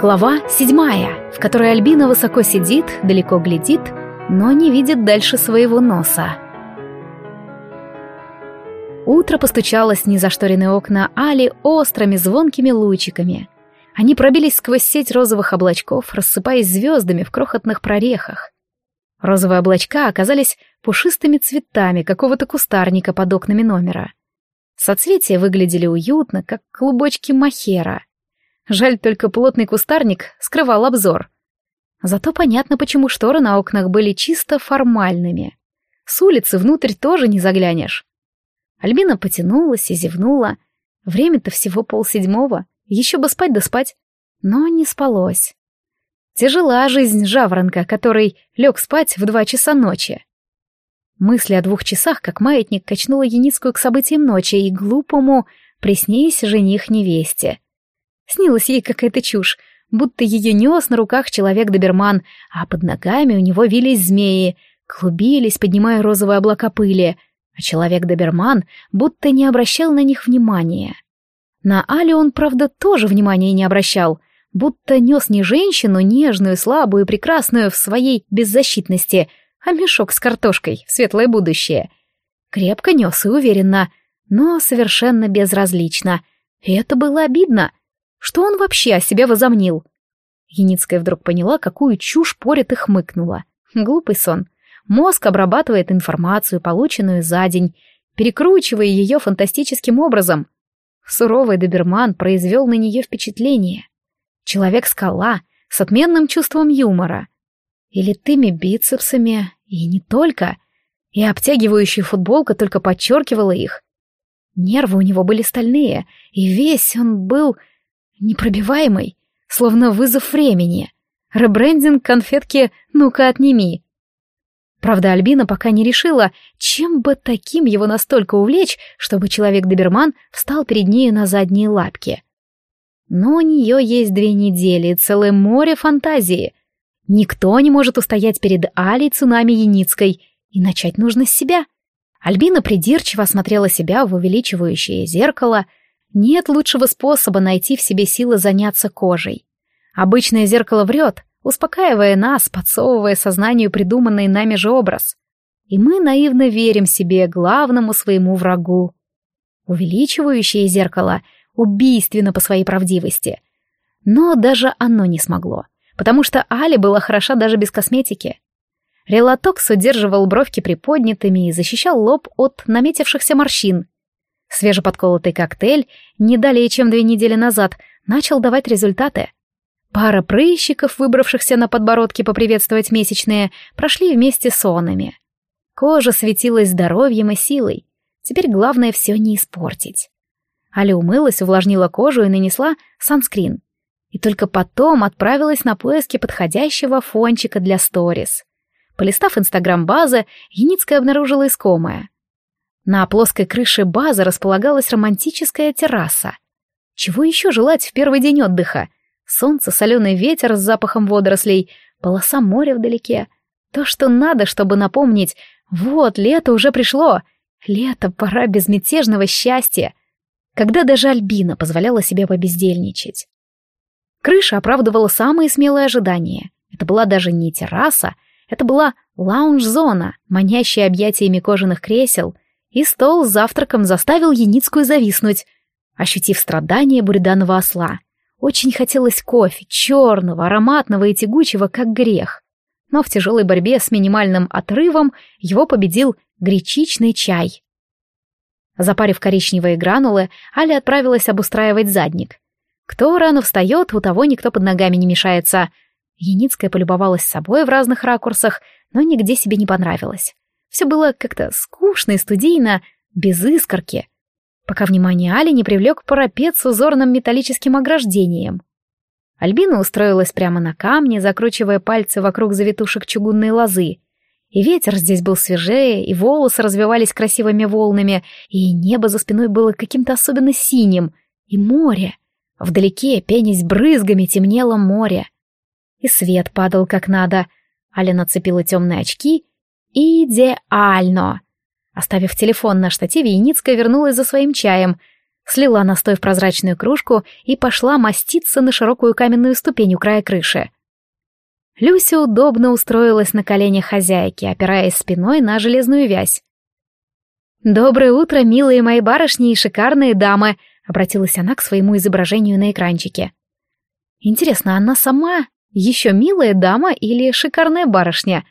Глава седьмая, в которой Альбина высоко сидит, далеко глядит, но не видит дальше своего носа. Утро постучалось в незашторенные окна Али острыми звонкими лучиками. Они пробились сквозь сеть розовых облачков, рассыпаясь звездами в крохотных прорехах. Розовые облачка оказались пушистыми цветами какого-то кустарника под окнами номера. Соцветия выглядели уютно, как клубочки махера — Жаль, только плотный кустарник скрывал обзор. Зато понятно, почему шторы на окнах были чисто формальными. С улицы внутрь тоже не заглянешь. Альбина потянулась и зевнула. Время-то всего полседьмого, еще бы спать да спать. Но не спалось. Тяжела жизнь жаворонка, который лег спать в два часа ночи. Мысли о двух часах, как маятник, качнула Яницкую к событиям ночи и глупому приснись жених невесте — Снилась ей какая-то чушь, будто ее нес на руках человек-доберман, а под ногами у него вились змеи, клубились, поднимая розовые облака пыли, а человек-доберман будто не обращал на них внимания. На Али он, правда, тоже внимания не обращал, будто нес не женщину, нежную, слабую, прекрасную в своей беззащитности, а мешок с картошкой в светлое будущее. Крепко нес и уверенно, но совершенно безразлично. И это было обидно. Что он вообще о себе возомнил? Яницкая вдруг поняла, какую чушь порит и хмыкнула. Глупый сон. Мозг обрабатывает информацию, полученную за день, перекручивая ее фантастическим образом. Суровый доберман произвел на нее впечатление. Человек-скала с отменным чувством юмора. И литыми бицепсами, и не только. И обтягивающая футболка только подчеркивала их. Нервы у него были стальные, и весь он был Непробиваемый, словно вызов времени. Ребрендинг конфетки «Ну-ка, отними». Правда, Альбина пока не решила, чем бы таким его настолько увлечь, чтобы человек-доберман встал перед нею на задние лапки. Но у нее есть две недели и целое море фантазии. Никто не может устоять перед Алей Цунами Яницкой, и начать нужно с себя. Альбина придирчиво осмотрела себя в увеличивающее зеркало — нет лучшего способа найти в себе силы заняться кожей. Обычное зеркало врет, успокаивая нас, подсовывая сознанию придуманный нами же образ. И мы наивно верим себе, главному своему врагу. Увеличивающее зеркало убийственно по своей правдивости. Но даже оно не смогло, потому что Али была хороша даже без косметики. Релатокс удерживал бровки приподнятыми и защищал лоб от наметившихся морщин. Свежеподколотый коктейль, не далее чем две недели назад, начал давать результаты. Пара прыщиков, выбравшихся на подбородке поприветствовать месячные, прошли вместе с онами. Кожа светилась здоровьем и силой. Теперь главное все не испортить. Аля умылась, увлажнила кожу и нанесла санскрин. И только потом отправилась на поиски подходящего фончика для сторис. Полистав инстаграм-базы, Яницкая обнаружила искомое — на плоской крыше базы располагалась романтическая терраса. Чего еще желать в первый день отдыха? Солнце, соленый ветер с запахом водорослей, полоса моря вдалеке. То, что надо, чтобы напомнить, вот, лето уже пришло. Лето, пора безмятежного счастья. Когда даже Альбина позволяла себе побездельничать. Крыша оправдывала самые смелые ожидания. Это была даже не терраса, это была лаунж-зона, манящая объятиями кожаных кресел — и стол с завтраком заставил Яницкую зависнуть, ощутив страдания буриданного осла. Очень хотелось кофе, черного, ароматного и тягучего, как грех. Но в тяжелой борьбе с минимальным отрывом его победил гречичный чай. Запарив коричневые гранулы, Аля отправилась обустраивать задник. Кто рано встает, у того никто под ногами не мешается. Яницкая полюбовалась собой в разных ракурсах, но нигде себе не понравилось. Все было как-то скучно и студийно, без искорки, пока внимание Али не привлек парапет с узорным металлическим ограждением. Альбина устроилась прямо на камне, закручивая пальцы вокруг завитушек чугунной лозы. И ветер здесь был свежее, и волосы развивались красивыми волнами, и небо за спиной было каким-то особенно синим, и море. Вдалеке, пенясь брызгами, темнело море. И свет падал как надо. Аля нацепила темные очки Идеально! Оставив телефон на штативе, Яницкая вернулась за своим чаем. слила настой в прозрачную кружку и пошла маститься на широкую каменную ступень у края крыши. Люся удобно устроилась на коленях хозяйки, опираясь спиной на железную вязь. «Доброе утро, милые мои барышни и шикарные дамы!» — обратилась она к своему изображению на экранчике. «Интересно, она сама еще милая дама или шикарная барышня?»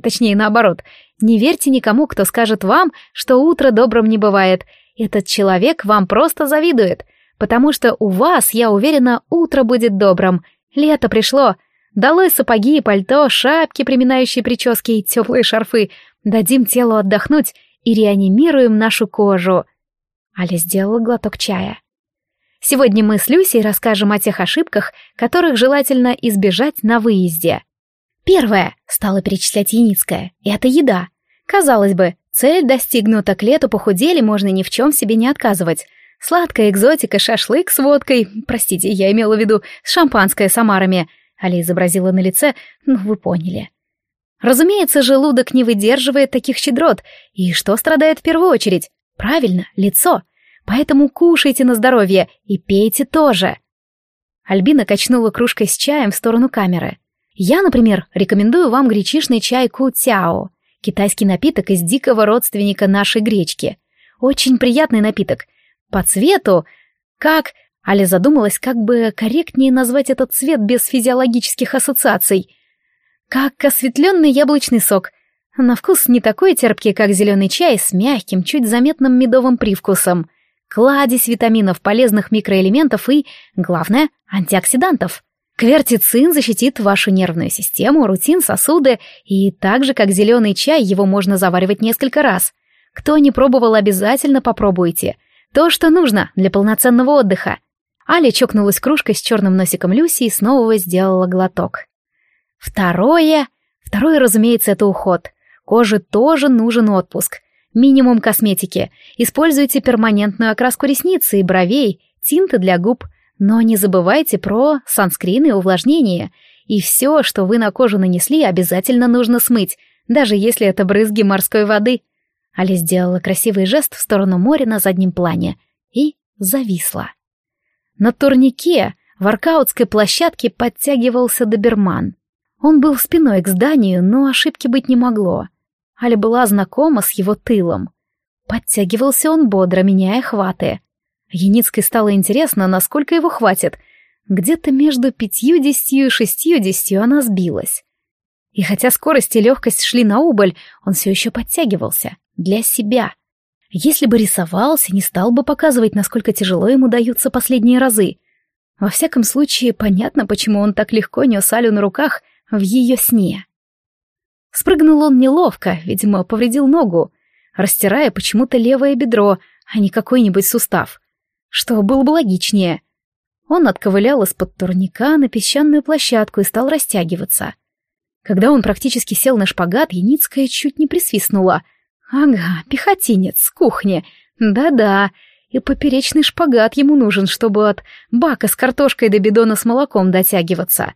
Точнее, наоборот. Не верьте никому, кто скажет вам, что утро добрым не бывает. Этот человек вам просто завидует, потому что у вас, я уверена, утро будет добрым. Лето пришло, Долой сапоги пальто, шапки, приминающие прически и теплые шарфы. Дадим телу отдохнуть и реанимируем нашу кожу. Аля сделала глоток чая. Сегодня мы с Люсей расскажем о тех ошибках, которых желательно избежать на выезде. Первое, стала перечислять Яницкая, это еда. Казалось бы, цель достигнута, к лету похудели, можно ни в чем себе не отказывать. Сладкая экзотика, шашлык с водкой, простите, я имела в виду шампанское с омарами — Али изобразила на лице, ну, вы поняли. Разумеется, желудок не выдерживает таких щедрот. И что страдает в первую очередь? Правильно, лицо. Поэтому кушайте на здоровье и пейте тоже. Альбина качнула кружкой с чаем в сторону камеры. Я, например, рекомендую вам гречишный чай Ку-Тяо, китайский напиток из дикого родственника нашей гречки. Очень приятный напиток. По цвету, как Аля задумалась, как бы корректнее назвать этот цвет без физиологических ассоциаций. Как осветленный яблочный сок. На вкус не такой терпкий, как зеленый чай, с мягким, чуть заметным медовым привкусом. Кладезь витаминов, полезных микроэлементов и, главное, антиоксидантов. Квертицин защитит вашу нервную систему, рутин, сосуды, и так же, как зеленый чай, его можно заваривать несколько раз. Кто не пробовал, обязательно попробуйте. То, что нужно для полноценного отдыха. Аля чокнулась кружкой с черным носиком Люси и снова сделала глоток. Второе... Второе, разумеется, это уход. Коже тоже нужен отпуск. Минимум косметики. Используйте перманентную окраску ресниц и бровей, тинты для губ. Но не забывайте про санскрин и увлажнение. И все, что вы на кожу нанесли, обязательно нужно смыть, даже если это брызги морской воды. Аля сделала красивый жест в сторону моря на заднем плане и зависла. На турнике в аркаутской площадке подтягивался доберман. Он был спиной к зданию, но ошибки быть не могло. Аля была знакома с его тылом. Подтягивался он бодро, меняя хваты. Яницкой стало интересно, насколько его хватит. Где-то между пятьюдесятью и шестьюдесятью она сбилась. И хотя скорость и легкость шли на убыль, он все еще подтягивался. Для себя. Если бы рисовался, не стал бы показывать, насколько тяжело ему даются последние разы. Во всяком случае, понятно, почему он так легко нес Алю на руках в ее сне. Спрыгнул он неловко, видимо, повредил ногу, растирая почему-то левое бедро, а не какой-нибудь сустав. Что было бы логичнее. Он отковылял из-под турника на песчаную площадку и стал растягиваться. Когда он практически сел на шпагат, Яницкая чуть не присвистнула — Ага, пехотинец с кухни. Да-да, и поперечный шпагат ему нужен, чтобы от бака с картошкой до бидона с молоком дотягиваться.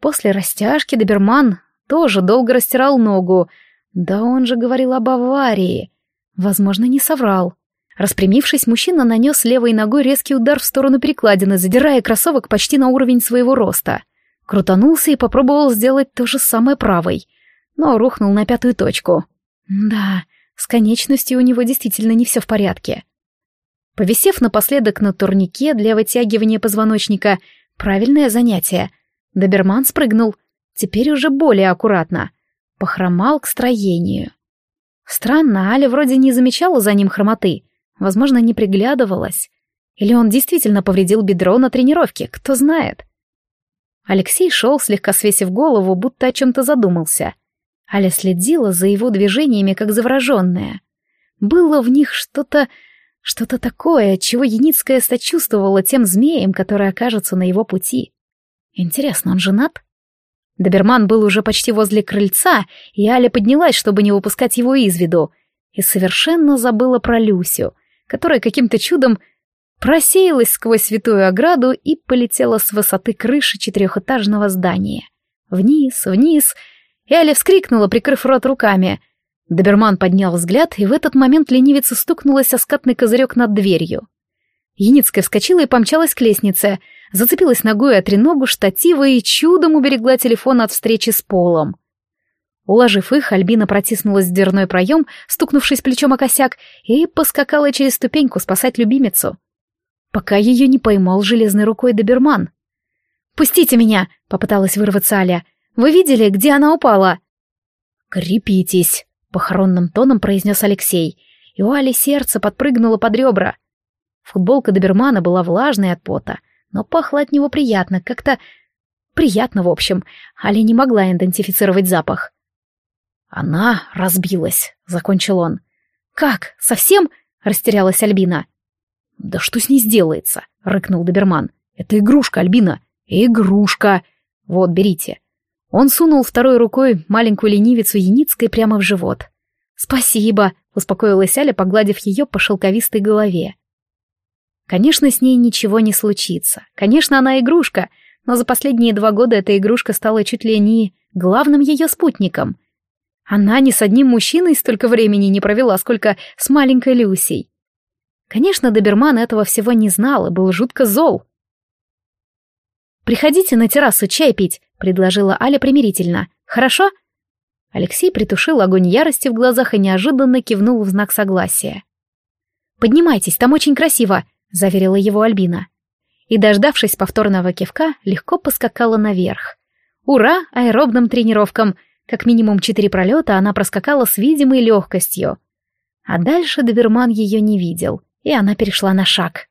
После растяжки доберман тоже долго растирал ногу. Да он же говорил об аварии. Возможно, не соврал. Распрямившись, мужчина нанес левой ногой резкий удар в сторону перекладины, задирая кроссовок почти на уровень своего роста. Крутанулся и попробовал сделать то же самое правой, но рухнул на пятую точку. Да, с конечностью у него действительно не все в порядке. Повисев напоследок на турнике для вытягивания позвоночника, правильное занятие. Доберман спрыгнул, теперь уже более аккуратно. Похромал к строению. Странно, Аля вроде не замечала за ним хромоты, возможно, не приглядывалась. Или он действительно повредил бедро на тренировке, кто знает. Алексей шел, слегка свесив голову, будто о чем-то задумался — Аля следила за его движениями, как завороженная. Было в них что-то... что-то такое, чего Яницкая сочувствовала тем змеям, которые окажутся на его пути. Интересно, он женат? Доберман был уже почти возле крыльца, и Аля поднялась, чтобы не выпускать его из виду, и совершенно забыла про Люсю, которая каким-то чудом просеялась сквозь святую ограду и полетела с высоты крыши четырехэтажного здания. Вниз, вниз, и Аля вскрикнула, прикрыв рот руками. Доберман поднял взгляд, и в этот момент ленивица стукнулась о скатный козырек над дверью. Яницкая вскочила и помчалась к лестнице, зацепилась ногой о треногу штатива и чудом уберегла телефон от встречи с полом. Уложив их, Альбина протиснулась в дверной проем, стукнувшись плечом о косяк, и поскакала через ступеньку спасать любимицу. Пока ее не поймал железной рукой доберман. «Пустите меня!» — попыталась вырваться Аля. «Вы видели, где она упала?» «Крепитесь!» — похоронным тоном произнес Алексей, и у Али сердце подпрыгнуло под ребра. Футболка добермана была влажной от пота, но пахло от него приятно, как-то... Приятно, в общем. Али не могла идентифицировать запах. «Она разбилась», — закончил он. «Как? Совсем?» — растерялась Альбина. «Да что с ней сделается?» — рыкнул доберман. «Это игрушка, Альбина. Игрушка. Вот, берите». Он сунул второй рукой маленькую ленивицу Яницкой прямо в живот. «Спасибо», — успокоилась Аля, погладив ее по шелковистой голове. Конечно, с ней ничего не случится. Конечно, она игрушка, но за последние два года эта игрушка стала чуть ли не главным ее спутником. Она ни с одним мужчиной столько времени не провела, сколько с маленькой Люсей. Конечно, Доберман этого всего не знал и был жутко зол. «Приходите на террасу чай пить», — предложила Аля примирительно. «Хорошо?» Алексей притушил огонь ярости в глазах и неожиданно кивнул в знак согласия. «Поднимайтесь, там очень красиво», — заверила его Альбина. И, дождавшись повторного кивка, легко поскакала наверх. Ура аэробным тренировкам! Как минимум четыре пролета она проскакала с видимой легкостью. А дальше доберман ее не видел, и она перешла на шаг.